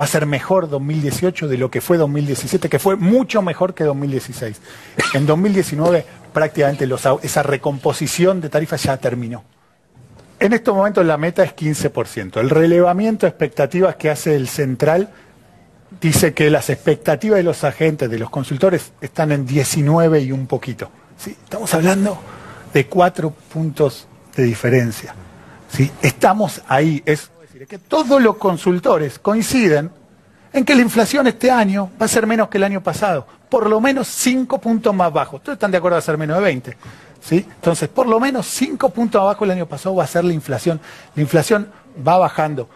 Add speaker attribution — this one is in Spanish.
Speaker 1: va a ser mejor 2018 de lo que fue 2017, que fue mucho mejor que 2016. En 2019 prácticamente esa recomposición de tarifas ya terminó. En estos momentos la meta es 15%. El relevamiento de expectativas que hace el central dice que las expectativas de los agentes, de los consultores, están en 19 y un poquito. ¿Sí? Estamos hablando de cuatro puntos de diferencia. ¿Sí? Estamos ahí. Es que todos los consultores coinciden en que la inflación este año va a ser menos que el año pasado, por lo menos cinco puntos más bajo. Todos están de acuerdo a ser menos de 20. ¿sí? Entonces, por lo menos cinco puntos abajo el año pasado va a ser la inflación. La inflación va bajando.